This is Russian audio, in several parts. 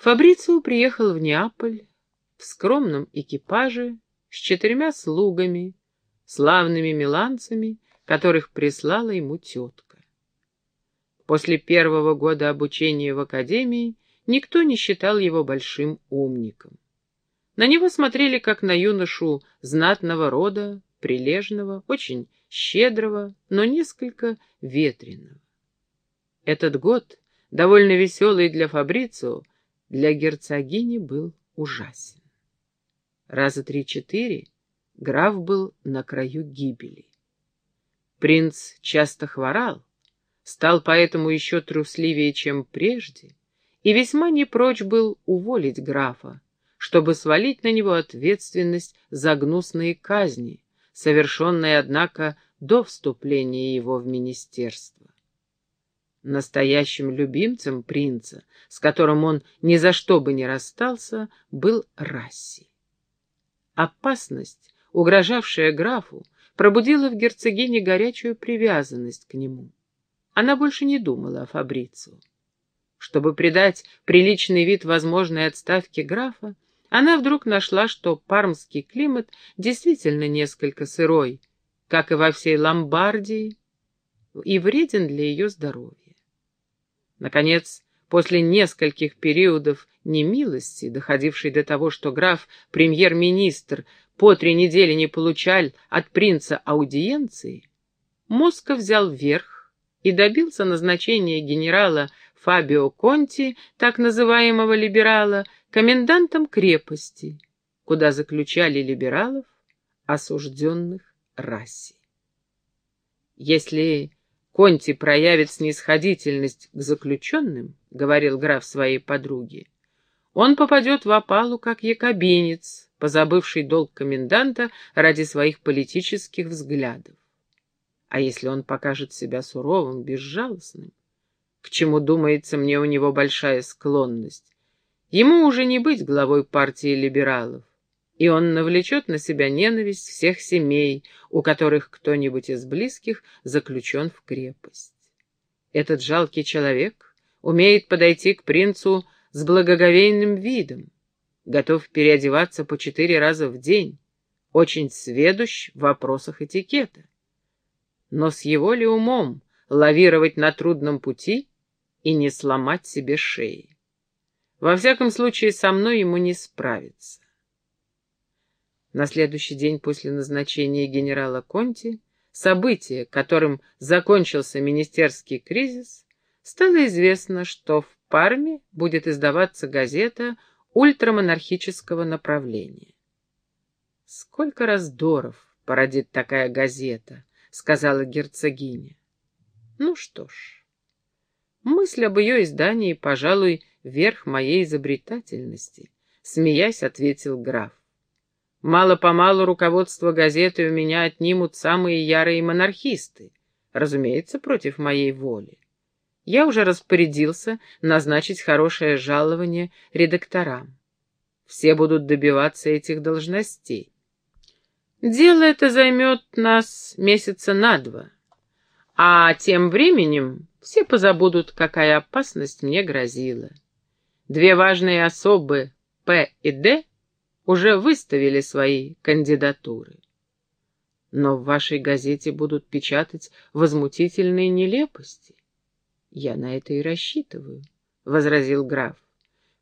Фабрицио приехал в Неаполь в скромном экипаже с четырьмя слугами, славными миланцами, которых прислала ему тетка. После первого года обучения в академии никто не считал его большим умником. На него смотрели как на юношу знатного рода, прилежного, очень щедрого, но несколько ветреного. Этот год, довольно веселый для Фабрицио, для герцогини был ужасен. Раза три-четыре граф был на краю гибели. Принц часто хворал, стал поэтому еще трусливее, чем прежде, и весьма не прочь был уволить графа, чтобы свалить на него ответственность за гнусные казни, совершенные, однако, до вступления его в министерство. Настоящим любимцем принца, с которым он ни за что бы не расстался, был Расси. Опасность, угрожавшая графу, пробудила в герцогине горячую привязанность к нему. Она больше не думала о Фабрицу. Чтобы придать приличный вид возможной отставке графа, она вдруг нашла, что пармский климат действительно несколько сырой, как и во всей Ломбардии, и вреден для ее здоровья. Наконец, после нескольких периодов немилости, доходившей до того, что граф, премьер-министр, по три недели не получали от принца аудиенции, Москва взял верх и добился назначения генерала Фабио Конти, так называемого либерала, комендантом крепости, куда заключали либералов, осужденных расе. Если Конти проявит снисходительность к заключенным, — говорил граф своей подруге, — он попадет в опалу как якобинец, позабывший долг коменданта ради своих политических взглядов. А если он покажет себя суровым, безжалостным, к чему, думается мне, у него большая склонность, ему уже не быть главой партии либералов, и он навлечет на себя ненависть всех семей, у которых кто-нибудь из близких заключен в крепость. Этот жалкий человек умеет подойти к принцу с благоговейным видом, готов переодеваться по четыре раза в день, очень сведущ в вопросах этикета. Но с его ли умом лавировать на трудном пути и не сломать себе шеи? Во всяком случае, со мной ему не справиться. На следующий день после назначения генерала Конти событие, которым закончился министерский кризис, стало известно, что в Парме будет издаваться газета ультрамонархического направления. «Сколько раздоров породит такая газета», — сказала герцогиня. «Ну что ж, мысль об ее издании, пожалуй, верх моей изобретательности», — смеясь ответил граф. «Мало-помалу руководство газеты у меня отнимут самые ярые монархисты, разумеется, против моей воли. Я уже распорядился назначить хорошее жалование редакторам. Все будут добиваться этих должностей. Дело это займет нас месяца на два. А тем временем все позабудут, какая опасность мне грозила. Две важные особы, П и Д, уже выставили свои кандидатуры. Но в вашей газете будут печатать возмутительные нелепости. «Я на это и рассчитываю», — возразил граф.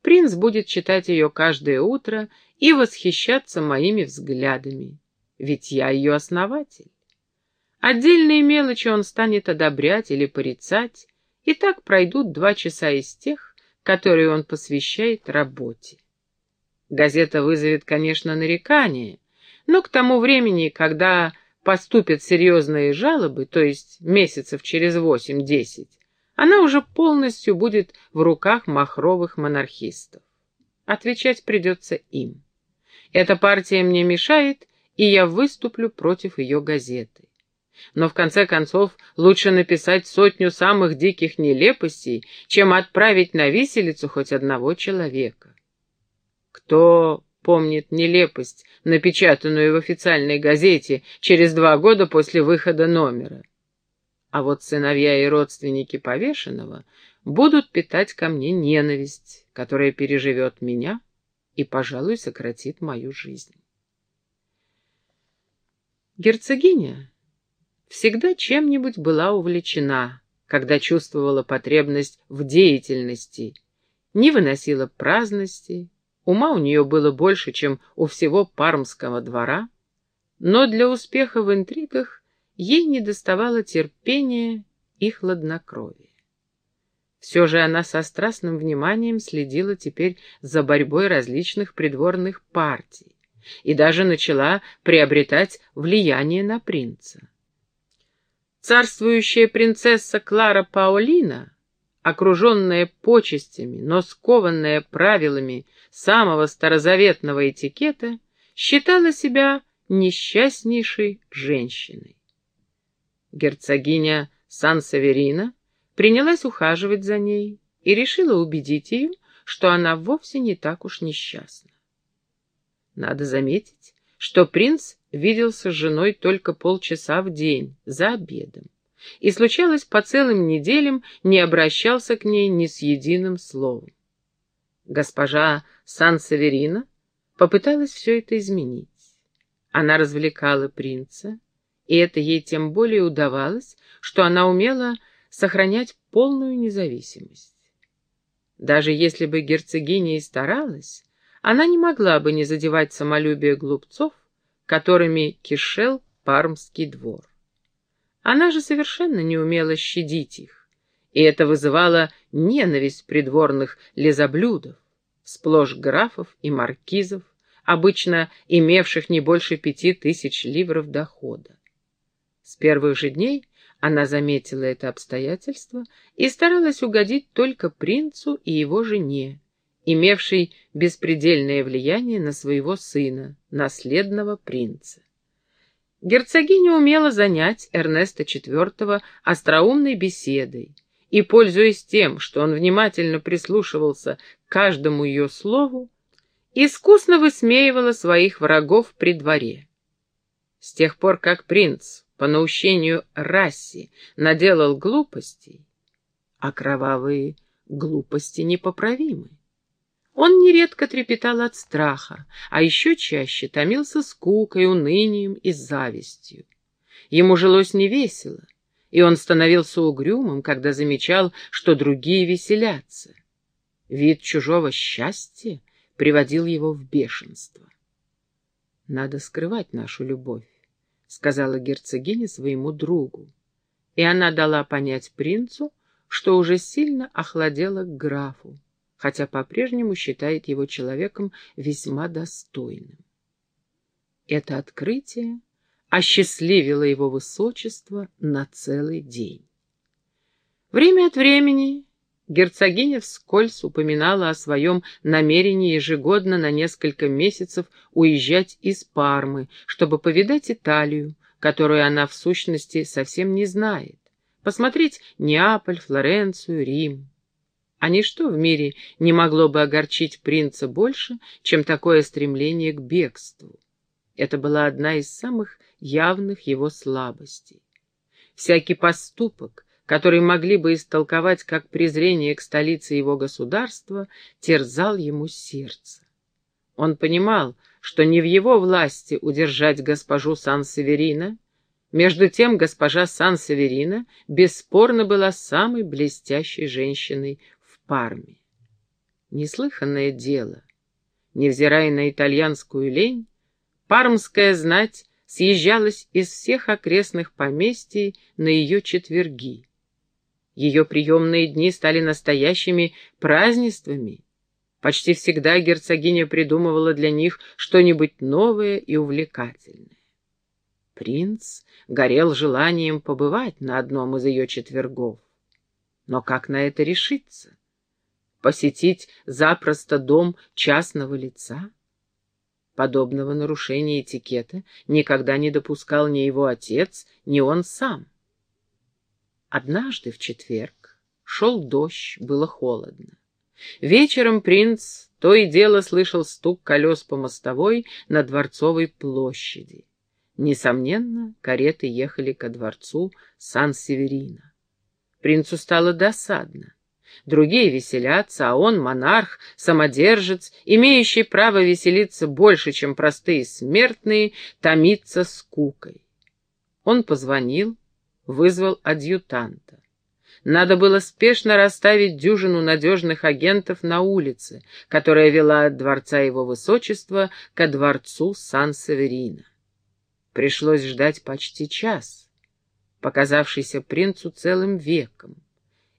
«Принц будет читать ее каждое утро и восхищаться моими взглядами, ведь я ее основатель. Отдельные мелочи он станет одобрять или порицать, и так пройдут два часа из тех, которые он посвящает работе. Газета вызовет, конечно, нарекания, но к тому времени, когда поступят серьезные жалобы, то есть месяцев через восемь-десять, она уже полностью будет в руках махровых монархистов. Отвечать придется им. Эта партия мне мешает, и я выступлю против ее газеты. Но в конце концов лучше написать сотню самых диких нелепостей, чем отправить на виселицу хоть одного человека. Кто помнит нелепость, напечатанную в официальной газете через два года после выхода номера? А вот сыновья и родственники повешенного будут питать ко мне ненависть, которая переживет меня и, пожалуй, сократит мою жизнь. Герцогиня всегда чем-нибудь была увлечена, когда чувствовала потребность в деятельности, не выносила праздности, ума у нее было больше, чем у всего пармского двора, но для успеха в интригах ей недоставало терпения и хладнокровия. Все же она со страстным вниманием следила теперь за борьбой различных придворных партий и даже начала приобретать влияние на принца. Царствующая принцесса Клара Паолина, окруженная почестями, но скованная правилами самого старозаветного этикета, считала себя несчастнейшей женщиной. Герцогиня Сан-Саверина принялась ухаживать за ней и решила убедить ее, что она вовсе не так уж несчастна. Надо заметить, что принц виделся с женой только полчаса в день, за обедом, и, случалось, по целым неделям не обращался к ней ни с единым словом. Госпожа Сан-Саверина попыталась все это изменить. Она развлекала принца, и это ей тем более удавалось, что она умела сохранять полную независимость. Даже если бы герцогиня и старалась, она не могла бы не задевать самолюбие глупцов, которыми кишел пармский двор. Она же совершенно не умела щадить их, и это вызывало ненависть придворных лизоблюдов, сплошь графов и маркизов, обычно имевших не больше пяти тысяч ливров дохода. С первых же дней она заметила это обстоятельство и старалась угодить только принцу и его жене, имевшей беспредельное влияние на своего сына, наследного принца. Герцогиня умела занять Эрнеста IV остроумной беседой, и, пользуясь тем, что он внимательно прислушивался к каждому ее слову, искусно высмеивала своих врагов при дворе. С тех пор, как принц по наущению Расси наделал глупостей, а кровавые глупости непоправимы. Он нередко трепетал от страха, а еще чаще томился скукой, унынием и завистью. Ему жилось невесело, и он становился угрюмым, когда замечал, что другие веселятся. Вид чужого счастья приводил его в бешенство. Надо скрывать нашу любовь, — сказала герцогиня своему другу. И она дала понять принцу, что уже сильно охладела к графу, хотя по-прежнему считает его человеком весьма достойным. Это открытие осчастливило его высочество на целый день. Время от времени Герцогиня вскользь упоминала о своем намерении ежегодно на несколько месяцев уезжать из Пармы, чтобы повидать Италию, которую она в сущности совсем не знает, посмотреть Неаполь, Флоренцию, Рим. А ничто в мире не могло бы огорчить принца больше, чем такое стремление к бегству. Это была одна из самых явных его слабостей. Всякий поступок, который могли бы истолковать как презрение к столице его государства, терзал ему сердце. Он понимал, что не в его власти удержать госпожу Сан-Северина, между тем госпожа Сан-Северина бесспорно была самой блестящей женщиной Парме. Неслыханное дело. Невзирая на итальянскую лень, пармская знать съезжалась из всех окрестных поместий на ее четверги. Ее приемные дни стали настоящими празднествами. Почти всегда герцогиня придумывала для них что-нибудь новое и увлекательное. Принц горел желанием побывать на одном из ее четвергов. Но как на это решиться? Посетить запросто дом частного лица? Подобного нарушения этикета никогда не допускал ни его отец, ни он сам. Однажды в четверг шел дождь, было холодно. Вечером принц то и дело слышал стук колес по мостовой на Дворцовой площади. Несомненно, кареты ехали ко дворцу Сан-Северина. Принцу стало досадно. Другие веселятся, а он, монарх, самодержец, имеющий право веселиться больше, чем простые смертные, томится скукой. Он позвонил, вызвал адъютанта. Надо было спешно расставить дюжину надежных агентов на улице, которая вела от дворца его высочества ко дворцу Сан-Северино. Пришлось ждать почти час, показавшийся принцу целым веком.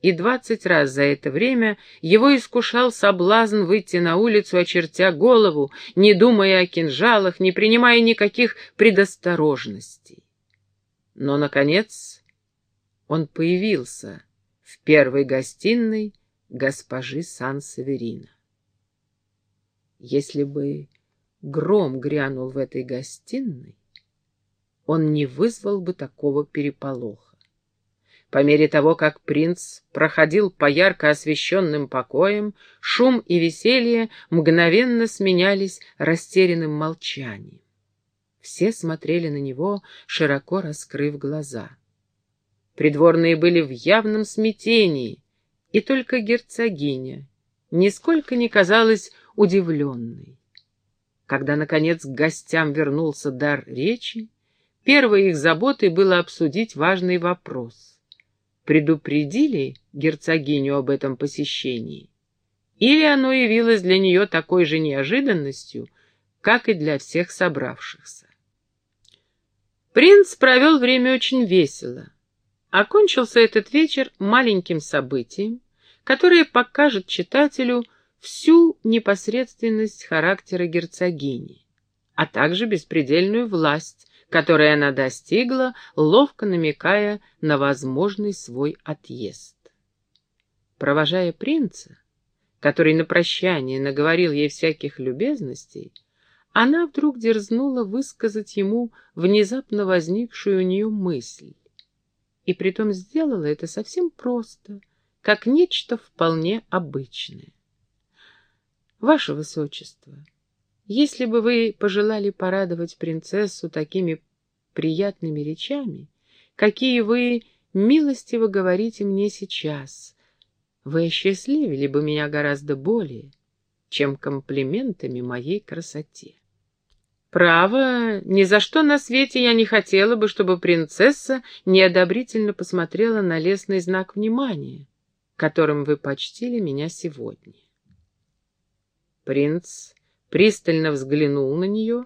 И двадцать раз за это время его искушал соблазн выйти на улицу, очертя голову, не думая о кинжалах, не принимая никаких предосторожностей. Но, наконец, он появился в первой гостиной госпожи Сан-Северина. Если бы гром грянул в этой гостиной, он не вызвал бы такого переполоха. По мере того, как принц проходил по ярко освещенным покоям, шум и веселье мгновенно сменялись растерянным молчанием. Все смотрели на него, широко раскрыв глаза. Придворные были в явном смятении, и только герцогиня нисколько не казалась удивленной. Когда, наконец, к гостям вернулся дар речи, первой их заботой было обсудить важный вопрос. Предупредили герцогиню об этом посещении? Или оно явилось для нее такой же неожиданностью, как и для всех собравшихся? Принц провел время очень весело. Окончился этот вечер маленьким событием, которое покажет читателю всю непосредственность характера герцогини, а также беспредельную власть, которой она достигла, ловко намекая на возможный свой отъезд. Провожая принца, который на прощание наговорил ей всяких любезностей, она вдруг дерзнула высказать ему внезапно возникшую у нее мысль и притом сделала это совсем просто, как нечто вполне обычное. Ваше Высочество, если бы вы пожелали порадовать принцессу такими приятными речами, какие вы милостиво говорите мне сейчас, вы осчастливили бы меня гораздо более, чем комплиментами моей красоте. Право, ни за что на свете я не хотела бы, чтобы принцесса неодобрительно посмотрела на лесный знак внимания, которым вы почтили меня сегодня. Принц пристально взглянул на нее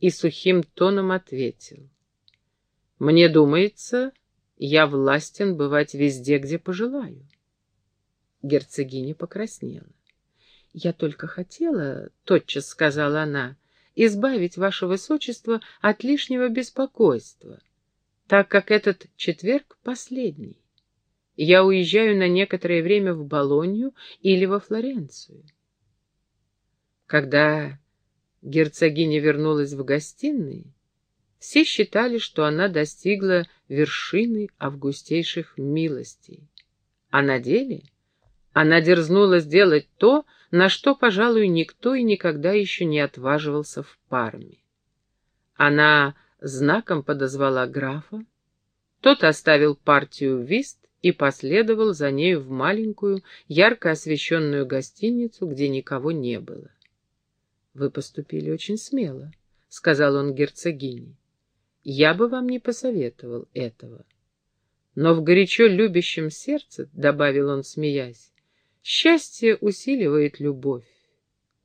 и сухим тоном ответил. «Мне думается, я властен бывать везде, где пожелаю». Герцогиня покраснела. «Я только хотела, — тотчас сказала она, — избавить ваше высочество от лишнего беспокойства, так как этот четверг последний. Я уезжаю на некоторое время в Болонью или во Флоренцию. Когда герцогиня вернулась в гостиной, все считали, что она достигла вершины августейших милостей. А на деле она дерзнула сделать то, на что, пожалуй, никто и никогда еще не отваживался в Парме. Она знаком подозвала графа, тот оставил партию вист и последовал за нею в маленькую, ярко освещенную гостиницу, где никого не было. «Вы поступили очень смело», — сказал он герцогине. «Я бы вам не посоветовал этого». Но в горячо любящем сердце, — добавил он, смеясь, Счастье усиливает любовь,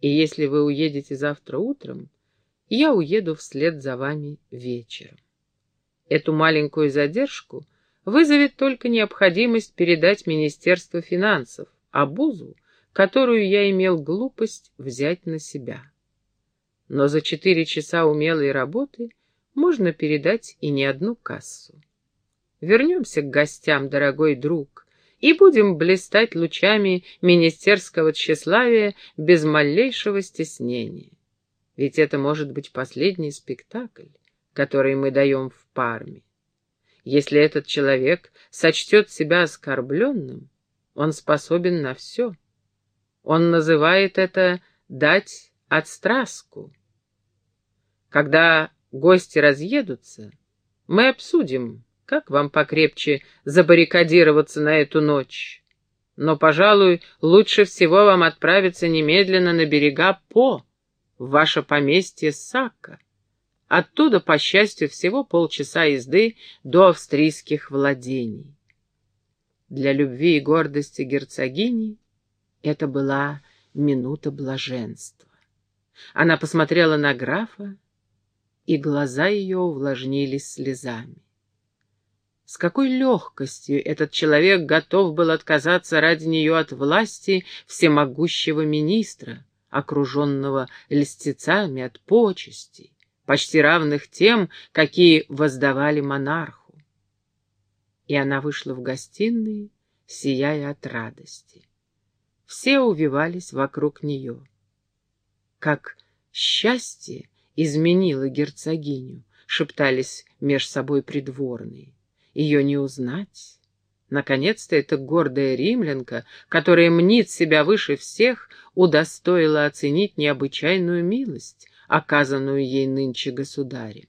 и если вы уедете завтра утром, я уеду вслед за вами вечером. Эту маленькую задержку вызовет только необходимость передать Министерству финансов обузу, которую я имел глупость взять на себя. Но за четыре часа умелой работы можно передать и не одну кассу. Вернемся к гостям, дорогой друг, и будем блистать лучами министерского тщеславия без малейшего стеснения. Ведь это может быть последний спектакль, который мы даем в Парме. Если этот человек сочтет себя оскорбленным, он способен на все. Он называет это «дать отстраску». Когда гости разъедутся, мы обсудим, как вам покрепче забаррикадироваться на эту ночь? Но, пожалуй, лучше всего вам отправиться немедленно на берега По, в ваше поместье Сакка. Оттуда, по счастью, всего полчаса езды до австрийских владений. Для любви и гордости герцогини это была минута блаженства. Она посмотрела на графа, и глаза ее увлажнились слезами. С какой легкостью этот человек готов был отказаться ради нее от власти всемогущего министра, окруженного льстецами от почестей, почти равных тем, какие воздавали монарху. И она вышла в гостиную, сияя от радости. Все увивались вокруг нее. Как счастье изменило герцогиню, шептались меж собой придворные. Ее не узнать. Наконец-то эта гордая римлянка, которая мнит себя выше всех, удостоила оценить необычайную милость, оказанную ей нынче государем.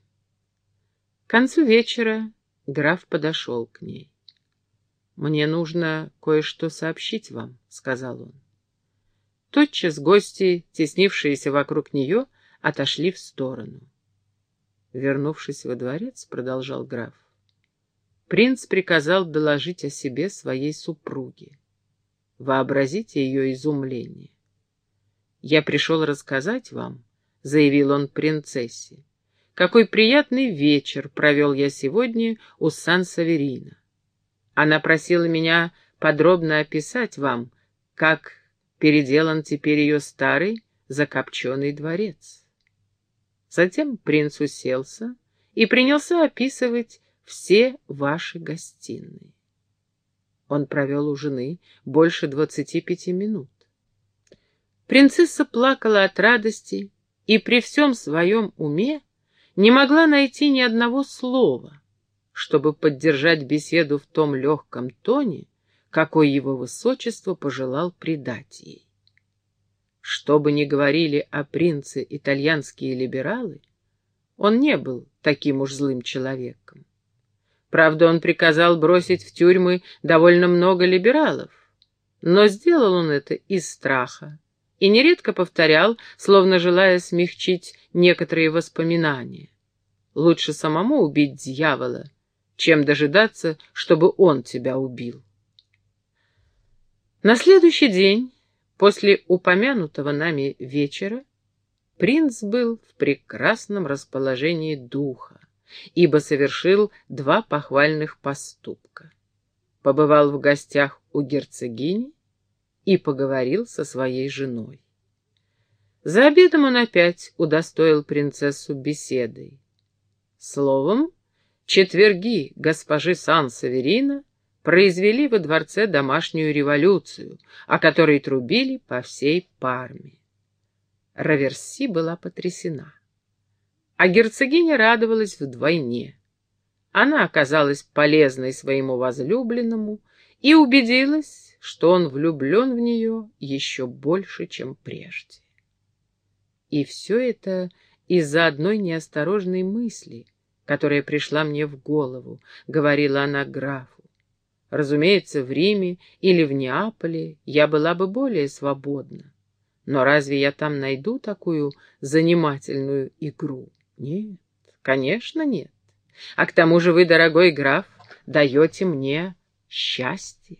К концу вечера граф подошел к ней. «Мне нужно кое-что сообщить вам», — сказал он. Тотчас гости, теснившиеся вокруг нее, отошли в сторону. Вернувшись во дворец, продолжал граф, принц приказал доложить о себе своей супруге. Вообразите ее изумление. «Я пришел рассказать вам», — заявил он принцессе, «какой приятный вечер провел я сегодня у Сан-Саверина. Она просила меня подробно описать вам, как переделан теперь ее старый закопченный дворец. Затем принц уселся и принялся описывать все ваши гостиные. Он провел у жены больше двадцати пяти минут. Принцесса плакала от радости и при всем своем уме не могла найти ни одного слова, чтобы поддержать беседу в том легком тоне, какой его высочество пожелал придать ей. Что бы ни говорили о принце итальянские либералы, он не был таким уж злым человеком. Правда, он приказал бросить в тюрьмы довольно много либералов, но сделал он это из страха и нередко повторял, словно желая смягчить некоторые воспоминания. Лучше самому убить дьявола, чем дожидаться, чтобы он тебя убил. На следующий день, после упомянутого нами вечера, принц был в прекрасном расположении духа, ибо совершил два похвальных поступка. Побывал в гостях у герцогини и поговорил со своей женой. За обедом он опять удостоил принцессу беседой. Словом, четверги госпожи Сан-Саверина произвели во дворце домашнюю революцию, о которой трубили по всей Парме. Раверси была потрясена. А герцогиня радовалась вдвойне. Она оказалась полезной своему возлюбленному и убедилась, что он влюблен в нее еще больше, чем прежде. И все это из-за одной неосторожной мысли — которая пришла мне в голову, — говорила она графу. Разумеется, в Риме или в Неаполе я была бы более свободна. Но разве я там найду такую занимательную игру? Нет, конечно, нет. А к тому же вы, дорогой граф, даете мне счастье.